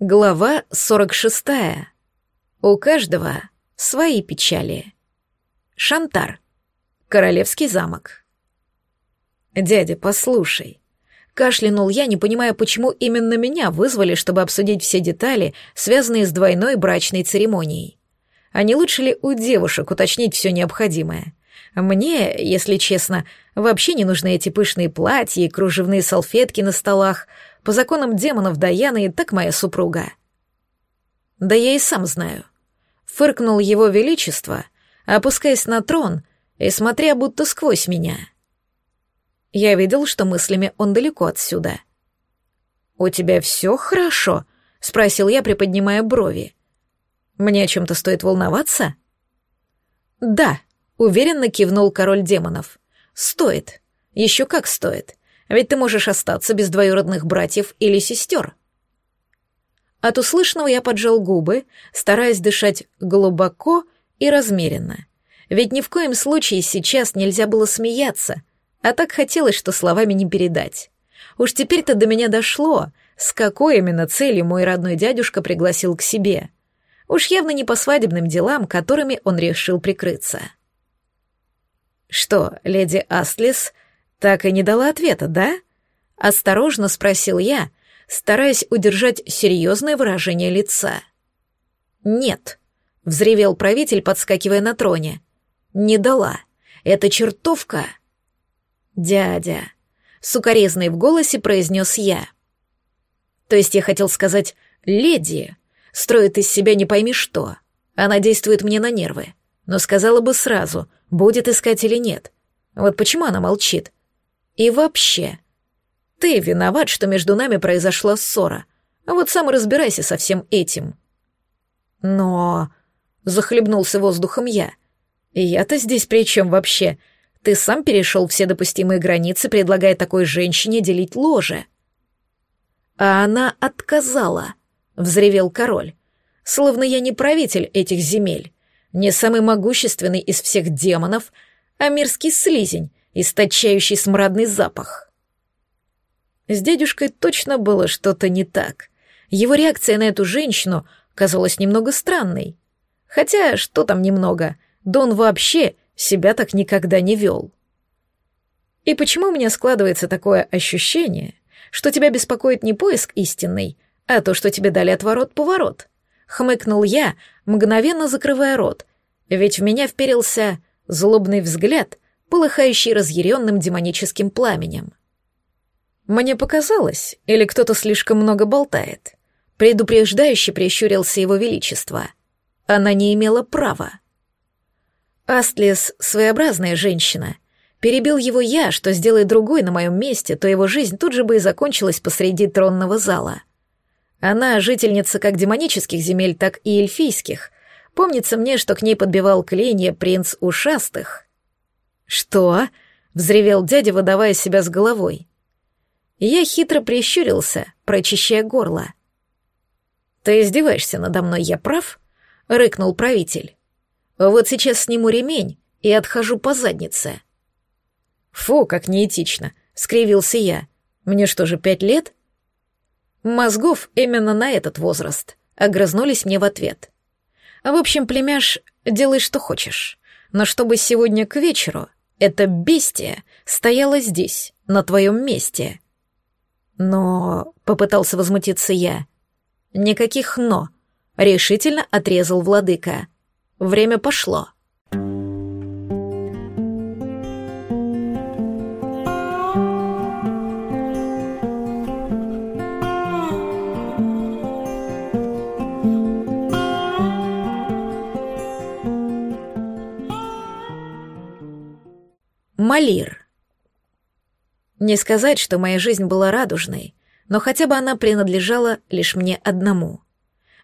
Глава 46. У каждого свои печали. Шантар. Королевский замок. «Дядя, послушай». Кашлянул я, не понимая, почему именно меня вызвали, чтобы обсудить все детали, связанные с двойной брачной церемонией. А не лучше ли у девушек уточнить все необходимое? Мне, если честно, вообще не нужны эти пышные платья и кружевные салфетки на столах — по законам демонов Даяна и так моя супруга. Да я и сам знаю. Фыркнул его величество, опускаясь на трон и смотря будто сквозь меня. Я видел, что мыслями он далеко отсюда. «У тебя все хорошо?» — спросил я, приподнимая брови. «Мне о чем-то стоит волноваться?» «Да», — уверенно кивнул король демонов. «Стоит. Еще как стоит. Ведь ты можешь остаться без двоюродных братьев или сестер. От услышанного я поджал губы, стараясь дышать глубоко и размеренно. Ведь ни в коем случае сейчас нельзя было смеяться, а так хотелось, что словами не передать. Уж теперь-то до меня дошло, с какой именно целью мой родной дядюшка пригласил к себе. Уж явно не по свадебным делам, которыми он решил прикрыться. «Что, леди Астлис так и не дала ответа, да? Осторожно спросил я, стараясь удержать серьезное выражение лица. Нет, взревел правитель, подскакивая на троне. Не дала. Это чертовка. Дядя, сукорезный в голосе произнес я. То есть я хотел сказать «леди», строит из себя не пойми что. Она действует мне на нервы. Но сказала бы сразу, будет искать или нет. Вот почему она молчит? И вообще, ты виноват, что между нами произошла ссора. А вот сам разбирайся со всем этим. Но... Захлебнулся воздухом я. Я-то здесь при чем вообще? Ты сам перешел все допустимые границы, предлагая такой женщине делить ложе. А она отказала, взревел король. Словно я не правитель этих земель, не самый могущественный из всех демонов, а мирский слизень, источающий смрадный запах. С дядюшкой точно было что-то не так. Его реакция на эту женщину казалась немного странной. Хотя, что там немного, да он вообще себя так никогда не вел. И почему у меня складывается такое ощущение, что тебя беспокоит не поиск истинный, а то, что тебе дали отворот-поворот? Хмыкнул я, мгновенно закрывая рот, ведь в меня вперился злобный взгляд, полыхающий разъяренным демоническим пламенем. Мне показалось, или кто-то слишком много болтает. Предупреждающе прищурился его величество. Она не имела права. Астлес — своеобразная женщина. Перебил его я, что сделай другой на моем месте, то его жизнь тут же бы и закончилась посреди тронного зала. Она жительница как демонических земель, так и эльфийских. Помнится мне, что к ней подбивал клинья принц Ушастых — «Что?» — взревел дядя, выдавая себя с головой. Я хитро прищурился, прочищая горло. «Ты издеваешься надо мной, я прав?» — рыкнул правитель. «Вот сейчас сниму ремень и отхожу по заднице». «Фу, как неэтично!» — скривился я. «Мне что же, пять лет?» Мозгов именно на этот возраст. Огрызнулись мне в ответ. В общем, племяш, делай, что хочешь. Но чтобы сегодня к вечеру это бестия стояла здесь, на твоем месте. Но, — попытался возмутиться я, — никаких «но», — решительно отрезал владыка. Время пошло. Малир. Не сказать, что моя жизнь была радужной, но хотя бы она принадлежала лишь мне одному.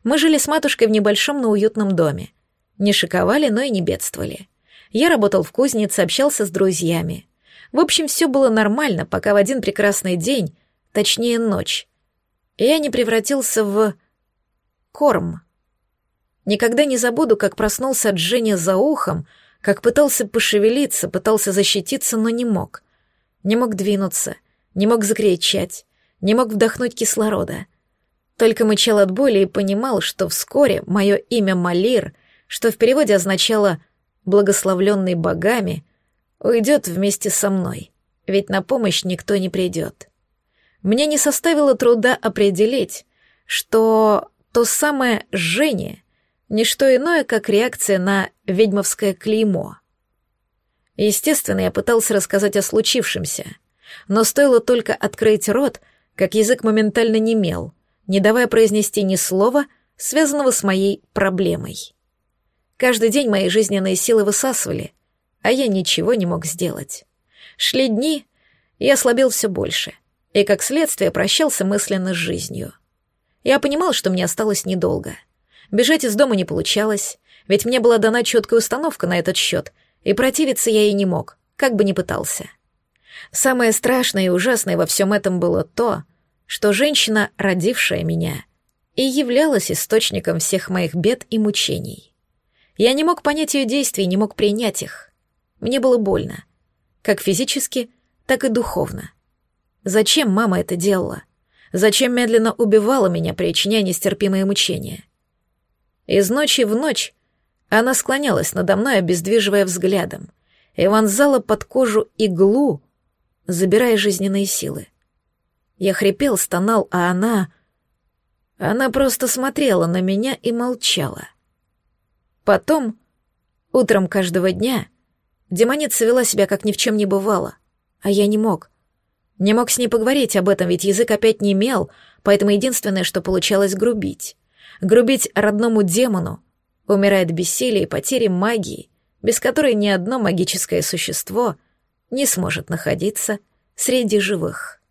Мы жили с матушкой в небольшом, но уютном доме. Не шиковали, но и не бедствовали. Я работал в кузнице, общался с друзьями. В общем, все было нормально, пока в один прекрасный день, точнее ночь, я не превратился в... корм. Никогда не забуду, как проснулся от Жени за ухом, как пытался пошевелиться, пытался защититься, но не мог. Не мог двинуться, не мог закричать, не мог вдохнуть кислорода. Только мычал от боли и понимал, что вскоре мое имя Малир, что в переводе означало «благословленный богами», уйдет вместе со мной, ведь на помощь никто не придет. Мне не составило труда определить, что то самое жжение — не что иное, как реакция на ведьмовское клеймо. Естественно, я пытался рассказать о случившемся, но стоило только открыть рот, как язык моментально немел, не давая произнести ни слова, связанного с моей проблемой. Каждый день мои жизненные силы высасывали, а я ничего не мог сделать. Шли дни, я ослабел все больше — и, как следствие, прощался мысленно с жизнью. Я понимал, что мне осталось недолго. Бежать из дома не получалось, ведь мне была дана четкая установка на этот счет, и противиться я ей не мог, как бы ни пытался. Самое страшное и ужасное во всем этом было то, что женщина, родившая меня, и являлась источником всех моих бед и мучений. Я не мог понять ее действий, не мог принять их. Мне было больно, как физически, так и духовно. Зачем мама это делала? Зачем медленно убивала меня, причиняя нестерпимые мучения? Из ночи в ночь она склонялась надо мной, обездвиживая взглядом, и вонзала под кожу иглу, забирая жизненные силы. Я хрипел, стонал, а она... Она просто смотрела на меня и молчала. Потом, утром каждого дня, демоница вела себя, как ни в чем не бывало, а я не мог. Не мог с ней поговорить об этом, ведь язык опять не имел, поэтому единственное, что получалось, грубить. Грубить родному демону. Умирает бессилие и потери магии, без которой ни одно магическое существо не сможет находиться среди живых.